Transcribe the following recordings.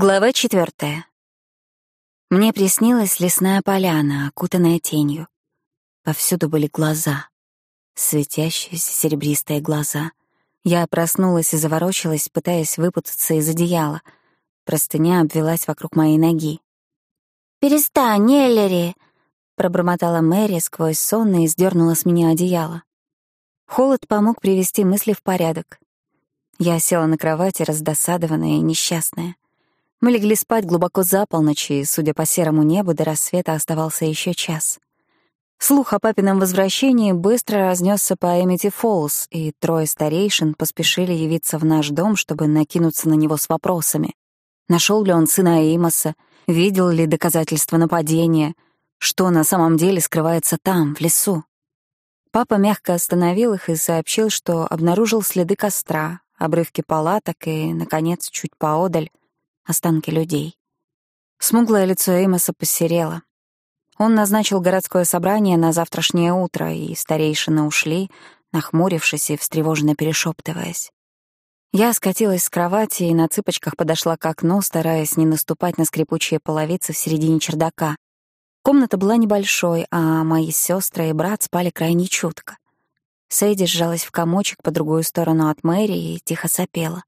Глава четвертая. Мне приснилась лесная поляна, окутанная тенью. Повсюду были глаза. Светящиеся серебристые глаза. Я проснулась и заворочилась, пытаясь выпутаться из одеяла. Простыня обвелась вокруг моей ноги. «Перестань, Эллери!» — пробормотала Мэри сквозь сон и сдернула с меня одеяло. Холод помог привести мысли в порядок. Я села на кровати, раздосадованная и несчастная. Мы легли спать глубоко за полночь, и, судя по серому небу, до рассвета оставался еще час. Слух о папином возвращении быстро разнесся по Эмити Фоллс, и трое старейшин поспешили явиться в наш дом, чтобы накинуться на него с вопросами. Нашел ли он сына Эймоса? Видел ли доказательства нападения? Что на самом деле скрывается там, в лесу? Папа мягко остановил их и сообщил, что обнаружил следы костра, обрывки палаток и, наконец, чуть поодаль, останки людей. Смуглое лицо Эймоса посерело. Он назначил городское собрание на завтрашнее утро, и старейшины ушли, нахмурившись и встревоженно перешептываясь. Я скатилась с кровати и на цыпочках подошла к окну, стараясь не наступать на скрипучие половицы в середине чердака. Комната была небольшой, а мои сестры и брат спали крайне чутко. Сэйди сжалась в комочек по другую сторону от Мэри и тихо сопела.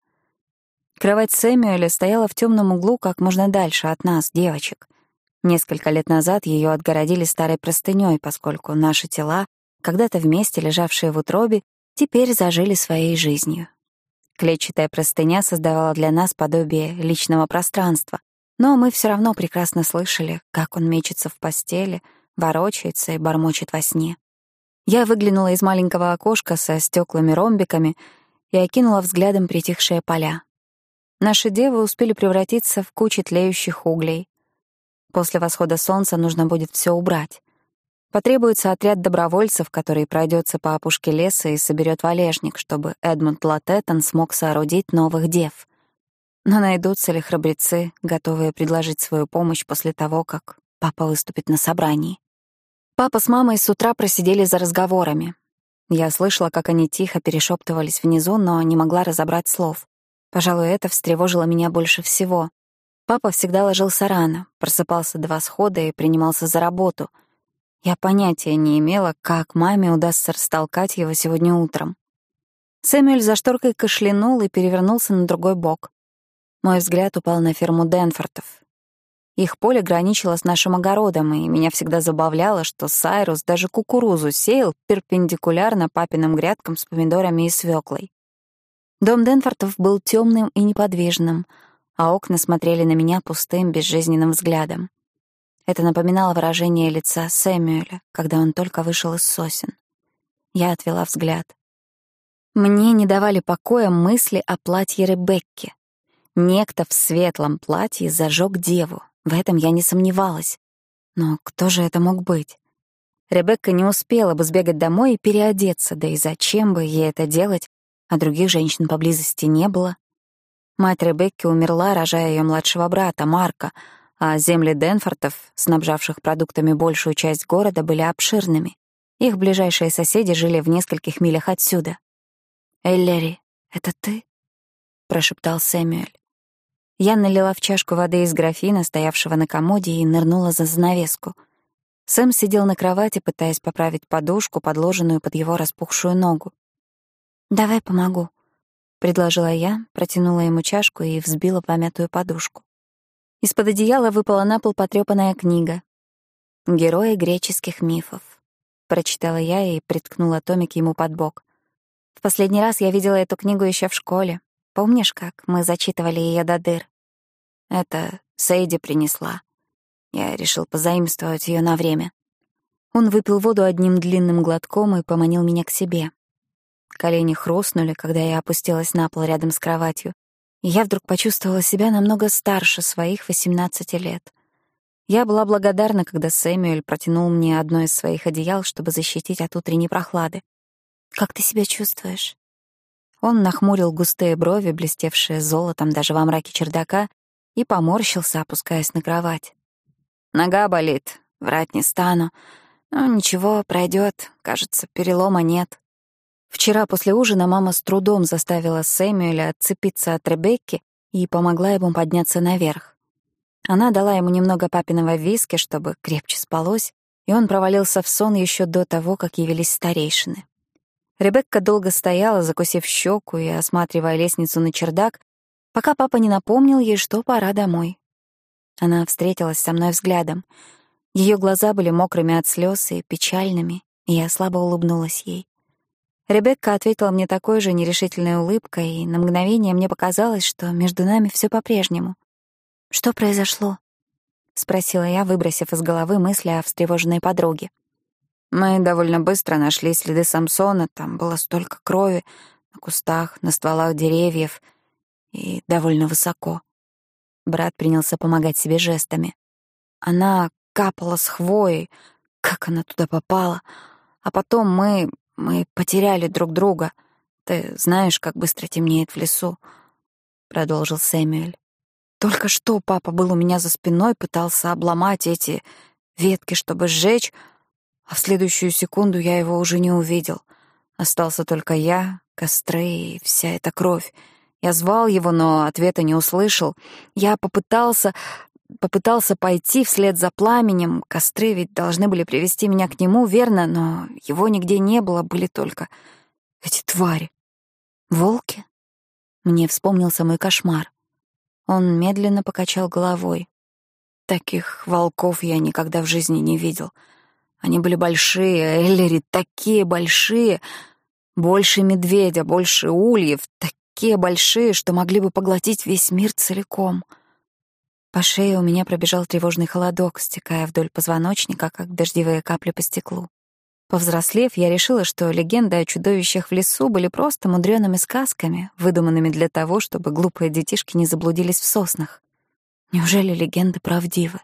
Кровать Сэмюэля стояла в темном углу как можно дальше от нас, девочек. Несколько лет назад ее отгородили старой простыней, поскольку наши тела, когда-то вместе лежавшие в утробе, теперь зажили своей жизнью. Клетчатая простыня создавала для нас подобие личного пространства, но мы все равно прекрасно слышали, как он мечется в постели, ворочается и бормочет во сне. Я выглянула из маленького окошка со стеклами-ромбиками и окинула взглядом притихшие поля. Наши девы успели превратиться в кучи тлеющих углей. После восхода солнца нужно будет все убрать. Потребуется отряд добровольцев, который пройдется по опушке леса и соберет валежник, чтобы Эдмунд Латеттон смог соорудить новых дев. Но найдутся ли храбрецы, готовые предложить свою помощь после того, как папа выступит на собрании? Папа с мамой с утра просидели за разговорами. Я слышала, как они тихо перешептывались внизу, но не могла разобрать слов. Пожалуй, это встревожило меня больше всего. Папа всегда ложился рано, просыпался до восхода и принимался за работу. Я понятия не имела, как маме удастся растолкать его сегодня утром. Сэмюэль за шторкой кашлянул и перевернулся на другой бок. Мой взгляд упал на ферму Денфортов. Их поле граничило с нашим огородом, и меня всегда забавляло, что Сайрус даже кукурузу сеял перпендикулярно папиным грядкам с помидорами и свеклой. Дом Денфортов был темным и неподвижным, а окна смотрели на меня пустым, безжизненным взглядом. Это напоминало выражение лица Сэмюэля, когда он только вышел из сосен. Я отвела взгляд. Мне не давали покоя мысли о платье Ребекки. Некто в светлом платье зажег деву, в этом я не сомневалась. Но кто же это мог быть? Ребекка не успела бы сбегать домой и переодеться, да и зачем бы ей это делать а других женщин поблизости не было. Мать Ребекки умерла, рожая ее младшего брата, Марка, а земли Денфортов, снабжавших продуктами большую часть города, были обширными. Их ближайшие соседи жили в нескольких милях отсюда. «Эллери, это ты?» — прошептал Сэмюэль. Я налила в чашку воды из графина, стоявшего на комоде, и нырнула за занавеску. Сэм сидел на кровати, пытаясь поправить подушку, подложенную под его распухшую ногу. «Давай помогу», — предложила я, протянула ему чашку и взбила помятую подушку. Из-под одеяла выпала на пол потрёпанная книга. «Герои греческих мифов», — прочитала я и приткнула томик ему под бок. В последний раз я видела эту книгу ещё в школе. Помнишь, как мы зачитывали её до дыр? Это Сейди принесла. Я решил позаимствовать её на время. Он выпил воду одним длинным глотком и поманил меня к себе. Колени хрустнули, когда я опустилась на пол рядом с кроватью, и я вдруг почувствовала себя намного старше своих 18 лет. Я была благодарна, когда Сэмюэль протянул мне одно из своих одеял, чтобы защитить от утренней прохлады. «Как ты себя чувствуешь?» Он нахмурил густые брови, блестевшие золотом даже во мраке чердака, и поморщился, опускаясь на кровать. «Нога болит, врать не стану. Но ничего, пройдет. кажется, перелома нет». Вчера после ужина мама с трудом заставила Сэмюэля отцепиться от Ребекки и помогла ему подняться наверх. Она дала ему немного папиного виски, чтобы крепче спалось, и он провалился в сон еще до того, как явились старейшины. Ребекка долго стояла, закусив щеку и осматривая лестницу на чердак, пока папа не напомнил ей, что пора домой. Она встретилась со мной взглядом. Ее глаза были мокрыми от слез и печальными, и я слабо улыбнулась ей. Ребекка ответила мне такой же нерешительной улыбкой, и на мгновение мне показалось, что между нами все по-прежнему. «Что произошло?» — спросила я, выбросив из головы мысли о встревоженной подруге. Мы довольно быстро нашли следы Самсона, там было столько крови на кустах, на стволах деревьев и довольно высоко. Брат принялся помогать себе жестами. Она капала с хвоей, как она туда попала. А потом мы... мы потеряли друг друга. Ты знаешь, как быстро темнеет в лесу, — продолжил Сэмюэль. Только что папа был у меня за спиной, пытался обломать эти ветки, чтобы сжечь, а в следующую секунду я его уже не увидел. Остался только я, костры и вся эта кровь. Я звал его, но ответа не услышал. Я попытался... Попытался пойти вслед за пламенем. Костры ведь должны были привести меня к нему, верно, но его нигде не было, были только эти твари. Волки? Мне вспомнился мой кошмар. Он медленно покачал головой. Таких волков я никогда в жизни не видел. Они были большие, Эллери такие большие, больше медведя, больше ульев, такие большие, что могли бы поглотить весь мир целиком. По шее у меня пробежал тревожный холодок, стекая вдоль позвоночника, как дождевые капли по стеклу. Повзрослев, я решила, что легенды о чудовищах в лесу были просто мудреными сказками, выдуманными для того, чтобы глупые детишки не заблудились в соснах. Неужели легенды правдивы?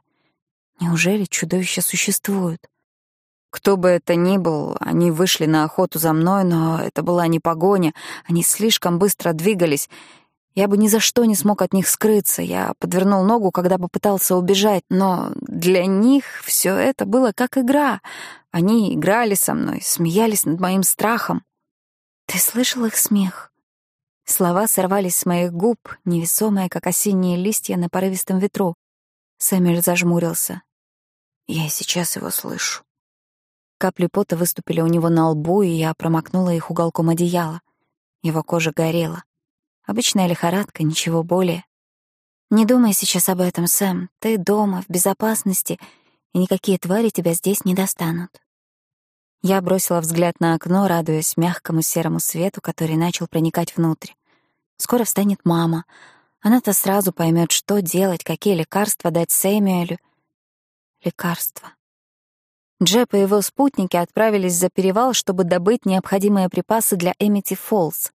Неужели чудовища существуют? Кто бы это ни был, они вышли на охоту за мной, но это была не погоня, они слишком быстро двигались. Я бы ни за что не смог от них скрыться. Я подвернул ногу, когда попытался убежать, но для них все это было как игра. Они играли со мной, смеялись над моим страхом. «Ты слышал их смех?» Слова сорвались с моих губ, невесомые, как осенние листья на порывистом ветру. Сэмюэль зажмурился. «Я сейчас его слышу». Капли пота выступили у него на лбу, и я промокнула их уголком одеяла. Его кожа горела. Обычная лихорадка, ничего более. «Не думай сейчас об этом, Сэм. Ты дома, в безопасности, и никакие твари тебя здесь не достанут». Я бросила взгляд на окно, радуясь мягкому серому свету, который начал проникать внутрь. Скоро встанет мама. Она-то сразу поймет, что делать, какие лекарства дать Сэмюэлю. Лекарства. Джеб и его спутники отправились за перевал, чтобы добыть необходимые припасы для Эмити Фоллс.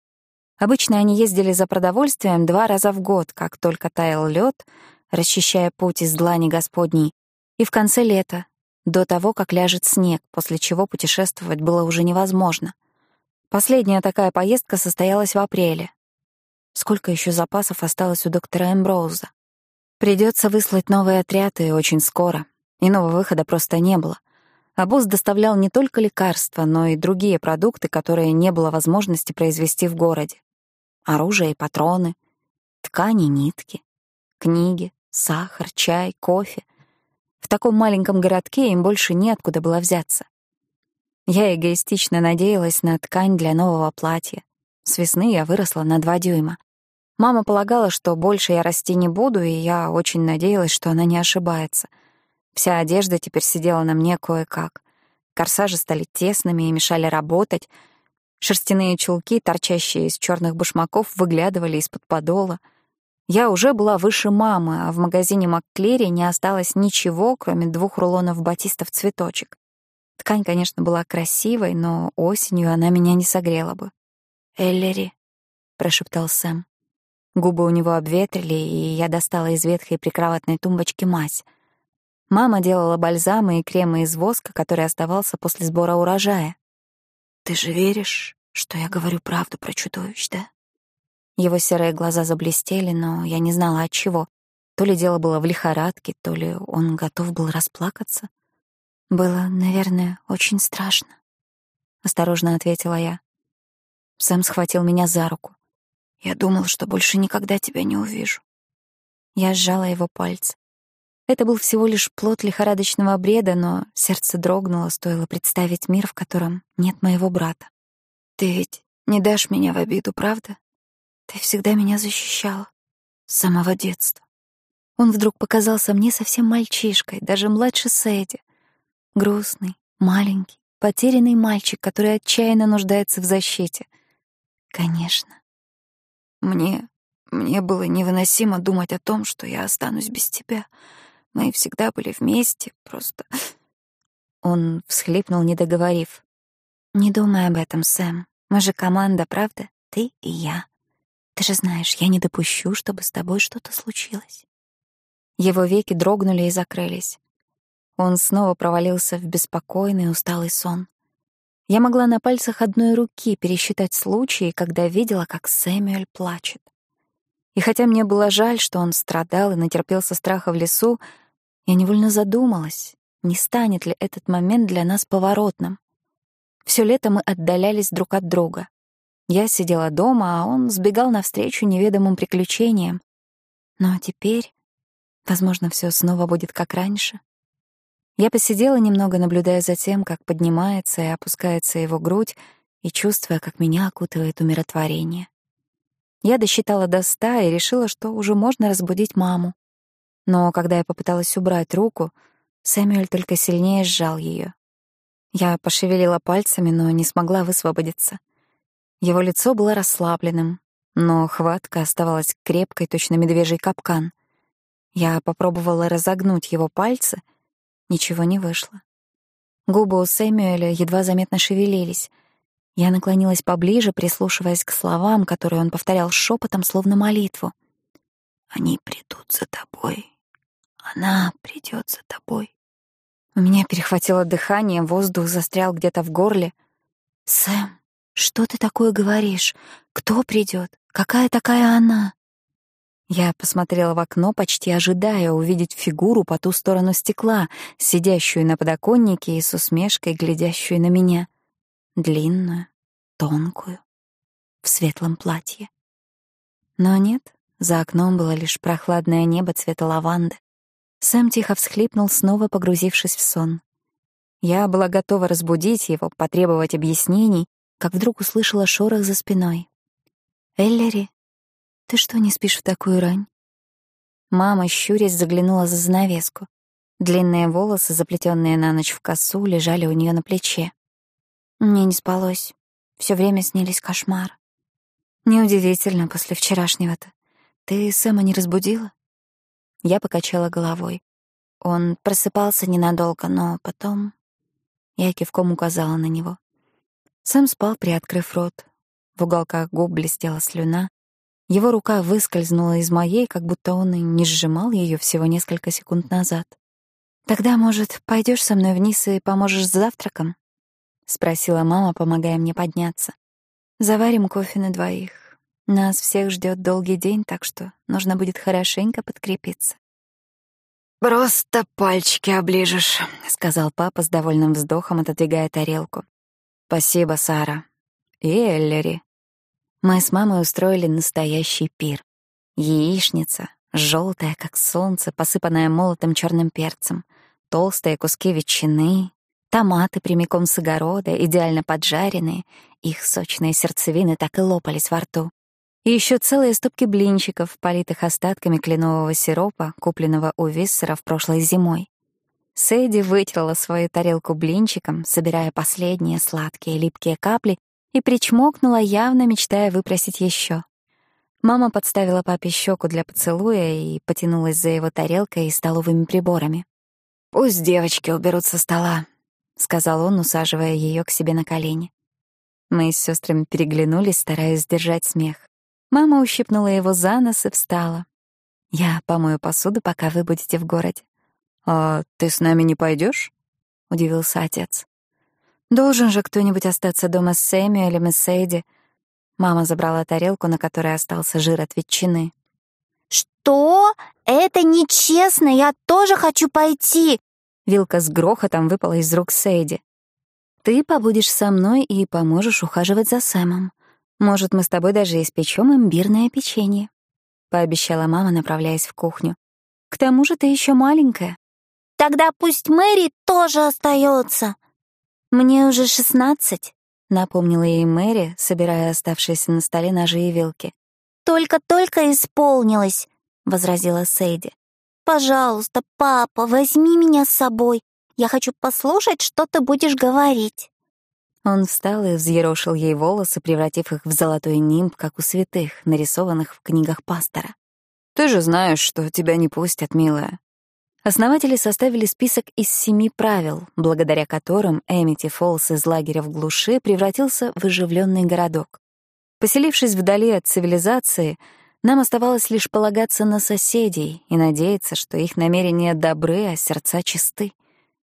Обычно они ездили за продовольствием два раза в год, как только таял лед, расчищая путь из длани Господней, и в конце лета, до того, как ляжет снег, после чего путешествовать было уже невозможно. Последняя такая поездка состоялась в апреле. Сколько еще запасов осталось у доктора Эмброуза? Придется выслать новый отряд, и очень скоро. Иного выхода просто не было — Обоз доставлял не только лекарства, но и другие продукты, которые не было возможности произвести в городе. Оружие и патроны, ткани, нитки, книги, сахар, чай, кофе. В таком маленьком городке им больше неоткуда было взяться. Я эгоистично надеялась на ткань для нового платья. С весны я выросла на два дюйма. Мама полагала, что больше я расти не буду, и я очень надеялась, что она не ошибается — Вся одежда теперь сидела на мне кое-как. Корсажи стали тесными и мешали работать. Шерстяные чулки, торчащие из черных башмаков, выглядывали из-под подола. Я уже была выше мамы, а в магазине МакКлери не осталось ничего, кроме двух рулонов батиста в цветочек. Ткань, конечно, была красивой, но осенью она меня не согрела бы. «Эллери», — прошептал Сэм. Губы у него обветрили, и я достала из ветхой прикроватной тумбочки мазь — Мама делала бальзамы и кремы из воска, который оставался после сбора урожая. «Ты же веришь, что я говорю правду про чудовищ, да?» Его серые глаза заблестели, но я не знала от чего. То ли дело было в лихорадке, то ли он готов был расплакаться. «Было, наверное, очень страшно», — осторожно ответила я. Сэм схватил меня за руку. Я думал, что больше никогда тебя не увижу. Я сжала его пальцы. Это был всего лишь плод лихорадочного бреда, но сердце дрогнуло, стоило представить мир, в котором нет моего брата. Ты ведь не дашь меня в обиду, правда? Ты всегда меня защищала. С самого детства. Он вдруг показался мне совсем мальчишкой, даже младше Сэдди. Грустный, маленький, потерянный мальчик, который отчаянно нуждается в защите. Конечно. Мне... мне было невыносимо думать о том, что я останусь без тебя. Мы всегда были вместе, просто... Он всхлипнул, не договорив. «Не думай об этом, Сэм. Мы же команда, правда? Ты и я. Ты же знаешь, я не допущу, чтобы с тобой что-то случилось». Его веки дрогнули и закрылись. Он снова провалился в беспокойный, усталый сон. Я могла на пальцах одной руки пересчитать случаи, когда видела, как Сэмюэль плачет. И хотя мне было жаль, что он страдал и натерпелся страха в лесу, я невольно задумалась, не станет ли этот момент для нас поворотным. Все лето мы отдалялись друг от друга. Я сидела дома, а он сбегал навстречу неведомым приключениям. Но теперь, возможно, все снова будет как раньше. Я посидела немного, наблюдая за тем, как поднимается и опускается его грудь, и чувствуя, как меня окутывает умиротворение. Я досчитала до ста и решила, что уже можно разбудить маму. Но когда я попыталась убрать руку, Сэмюэль только сильнее сжал ее. Я пошевелила пальцами, но не смогла высвободиться. Его лицо было расслабленным, но хватка оставалась крепкой, точно медвежий капкан. Я попробовала разогнуть его пальцы — Ничего не вышло. Губы у Сэмюэля едва заметно шевелились. Я наклонилась поближе, прислушиваясь к словам, которые он повторял шепотом, словно молитву. «Они придут за тобой. Она придет за тобой». У меня перехватило дыхание, воздух застрял где-то в горле. «Сэм, что ты такое говоришь? Кто придет? Какая такая она?» Я посмотрела в окно, почти ожидая увидеть фигуру по ту сторону стекла, сидящую на подоконнике и с усмешкой глядящую на меня. Длинную, тонкую, в светлом платье. Но нет, за окном было лишь прохладное небо цвета лаванды. Сэм тихо всхлипнул, снова погрузившись в сон. Я была готова разбудить его, потребовать объяснений, как вдруг услышала шорох за спиной. Эллери «Ты что, не спишь в такую рань?» Мама, щурясь, заглянула за занавеску. Длинные волосы, заплетенные на ночь в косу, лежали у нее на плече. Мне не спалось. Все время снились кошмар. Неудивительно после вчерашнего-то. Ты Сэма не разбудила? Я покачала головой. Он просыпался ненадолго, но потом... Я кивком указала на него. Сам спал, приоткрыв рот. В уголках губ блестела слюна, его рука выскользнула из моей, как будто он и не сжимал ее всего несколько секунд назад. «Тогда, может, пойдешь со мной вниз и поможешь с завтраком?» — спросила мама, помогая мне подняться. «Заварим кофе на двоих. Нас всех ждет долгий день, так что нужно будет хорошенько подкрепиться». «Просто пальчики оближешь», — сказал папа с довольным вздохом, отодвигая тарелку. «Спасибо, Сара. И Эллери. Мы с мамой устроили настоящий пир. Яичница, желтая, как солнце, посыпанная молотым черным перцем, толстые куски ветчины, томаты прямиком с огорода, идеально поджаренные, их сочные сердцевины так и лопались во рту. И еще целые стопки блинчиков, политых остатками кленового сиропа, купленного у Виссера прошлой зимой. Сэйди вытерла свою тарелку блинчиком, собирая последние сладкие липкие капли и причмокнула, явно мечтая выпросить еще. Мама подставила папе щеку для поцелуя и потянулась за его тарелкой и столовыми приборами. «Пусть девочки уберут со стола», — сказал он, усаживая ее к себе на колени. Мы с сестрами переглянулись, стараясь сдержать смех. Мама ущипнула его за нос и встала. «Я помою посуду, пока вы будете в городе». «А ты с нами не пойдешь? удивился отец. Должен же кто-нибудь остаться дома с Сэмюэлем и Сейди. Мама забрала тарелку, на которой остался жир от ветчины. «Что? Это нечестно! Я тоже хочу пойти!» Вилка с грохотом выпала из рук Сейди. «Ты побудешь со мной и поможешь ухаживать за Сэмом. Может, мы с тобой даже испечем имбирное печенье», — пообещала мама, направляясь в кухню. «К тому же ты еще маленькая». «Тогда пусть Мэри тоже остается. Мне уже шестнадцать», — напомнила ей Мэри, собирая оставшиеся на столе ножи и вилки. «Только-только исполнилось», — возразила Сейди. «Пожалуйста, папа, возьми меня с собой. Я хочу послушать, что ты будешь говорить». Он встал и взъерошил ей волосы, превратив их в золотой нимб, как у святых, нарисованных в книгах пастора. «Ты же знаешь, что тебя не пустят, милая». Основатели составили список из семи правил, благодаря которым Эмити Фолс из лагеря в глуши превратился в оживленный городок. Поселившись вдали от цивилизации, нам оставалось лишь полагаться на соседей и надеяться, что их намерения добры, а сердца чисты.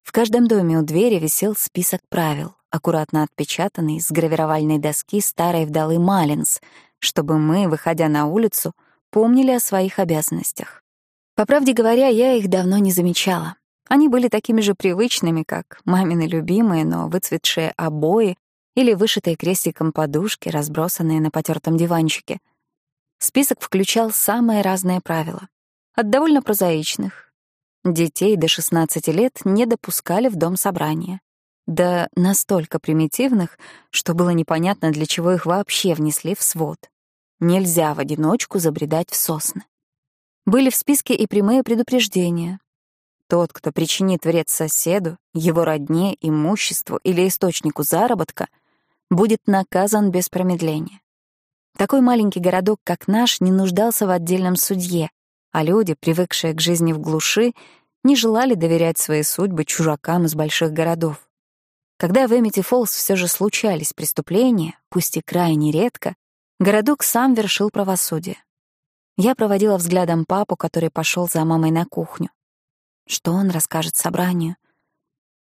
В каждом доме у двери висел список правил, аккуратно отпечатанный с гравировальной доски старой вдовы Малинс, чтобы мы, выходя на улицу, помнили о своих обязанностях. По правде говоря, я их давно не замечала. Они были такими же привычными, как мамины любимые, но выцветшие обои или вышитые крестиком подушки, разбросанные на потертом диванчике. Список включал самые разные правила. От довольно прозаичных, Детей до 16 лет не допускали в дом собрания. Да настолько примитивных, что было непонятно, для чего их вообще внесли в свод. Нельзя в одиночку забредать в сосны. Были в списке и прямые предупреждения. Тот, кто причинит вред соседу, его родне, имуществу или источнику заработка, будет наказан без промедления. Такой маленький городок, как наш, не нуждался в отдельном судье, а люди, привыкшие к жизни в глуши, не желали доверять свои судьбы чужакам из больших городов. Когда в Эмити Фоллс все же случались преступления, пусть и крайне редко, городок сам вершил правосудие. Я проводила взглядом папу, который пошел за мамой на кухню. Что он расскажет собранию?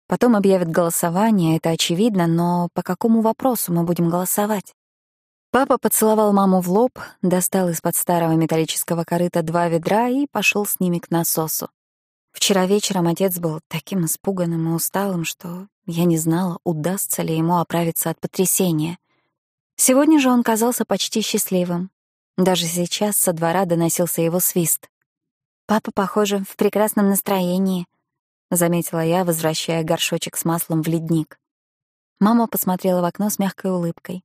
Потом объявят голосование, это очевидно, но по какому вопросу мы будем голосовать? Папа поцеловал маму в лоб, достал из-под старого металлического корыта два ведра и пошел с ними к насосу. Вчера вечером отец был таким испуганным и усталым, что я не знала, удастся ли ему оправиться от потрясения. Сегодня же он казался почти счастливым. Даже сейчас со двора доносился его свист. «Папа, похоже, в прекрасном настроении», — заметила я, возвращая горшочек с маслом в ледник. Мама посмотрела в окно с мягкой улыбкой.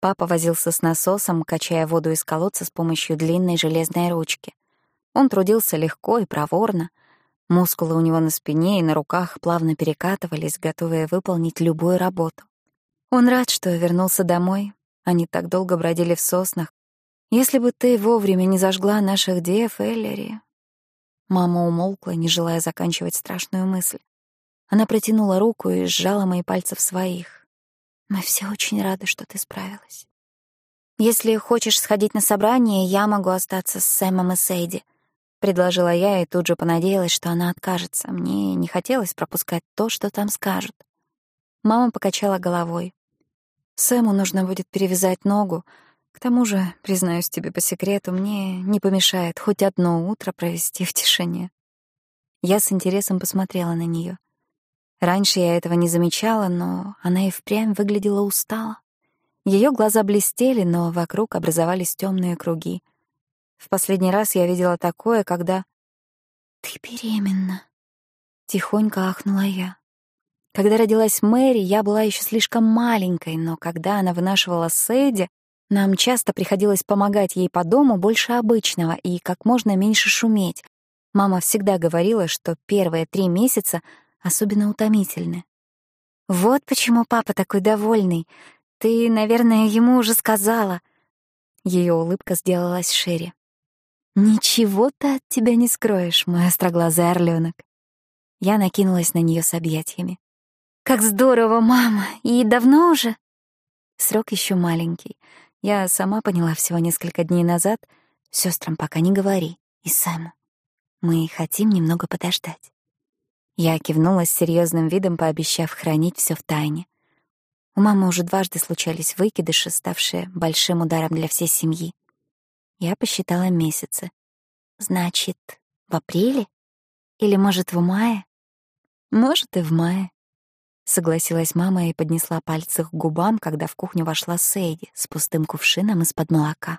Папа возился с насосом, качая воду из колодца с помощью длинной железной ручки. Он трудился легко и проворно. Мускулы у него на спине и на руках плавно перекатывались, готовые выполнить любую работу. Он рад, что вернулся домой. Они так долго бродили в соснах. Если бы ты вовремя не зажгла наших дев, Эллери... Мама умолкла, не желая заканчивать страшную мысль. Она протянула руку и сжала мои пальцы в своих. Мы все очень рады, что ты справилась. Если хочешь сходить на собрание, я могу остаться с Сэмом и Сейди. Предложила я и тут же понадеялась, что она откажется. Мне не хотелось пропускать то, что там скажут. Мама покачала головой. Сэму нужно будет перевязать ногу. К тому же, признаюсь тебе по секрету, мне не помешает хоть одно утро провести в тишине. Я с интересом посмотрела на нее. Раньше я этого не замечала, но она и впрямь выглядела устало. Ее глаза блестели, но вокруг образовались темные круги. В последний раз я видела такое, когда... «Ты беременна», — тихонько ахнула я. Когда родилась Мэри, я была еще слишком маленькой, но когда она вынашивала Сэйди, нам часто приходилось помогать ей по дому больше обычного и как можно меньше шуметь. Мама всегда говорила, что первые три месяца особенно утомительны. «Вот почему папа такой довольный. Ты, наверное, ему уже сказала». Ее улыбка сделалась шире. «Ничего ты от тебя не скроешь, мой остроглазый орленок. Я накинулась на нее с объятиями. «Как здорово, мама! И давно уже?» Срок еще маленький. Я сама поняла всего несколько дней назад. Сестрам пока не говори. И Сэму. Мы хотим немного подождать. Я кивнула с серьезным видом, пообещав хранить все в тайне. У мамы уже дважды случались выкидыши, ставшие большим ударом для всей семьи. Я посчитала месяцы. Значит, в апреле? Или, может, в мае? Может, и в мае. согласилась мама и поднесла пальцы к губам, когда в кухню вошла Сейди с пустым кувшином из-под молока.